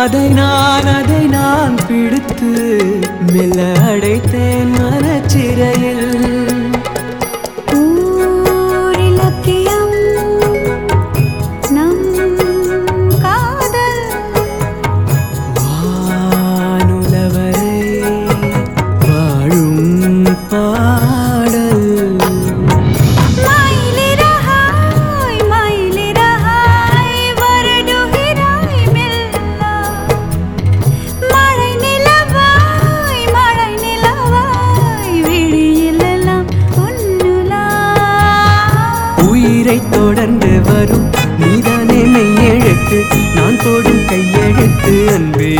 அதை நான் அதை நான் பிடித்து மெல்ல அடைத்தேன் மனச்சிறையில். உயிரை தொடர்ந்து வரும். நீதானே மெய்யெழுத்து நான் போடும் கையெழுத்து அன்பே.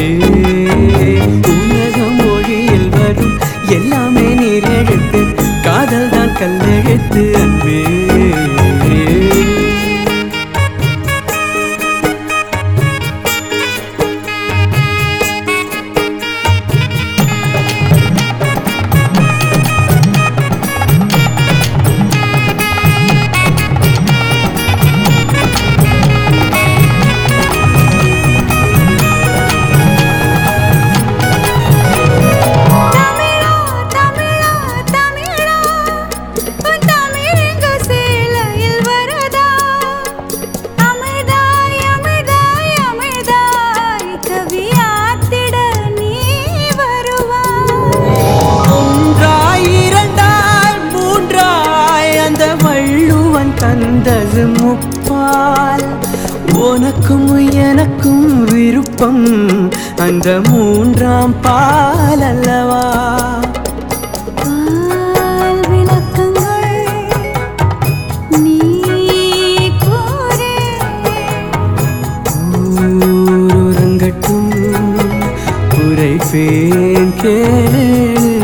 உலகம் மொழியில் வரும் எல்லாமே நீர் எழுத்து காதல் தான் கல்லெழுத்து முப்பால் உனக்கும் எனக்கும் விருப்பம் அந்த மூன்றாம் பால் அல்லவா? பால் உரைப்பேன் கேளு.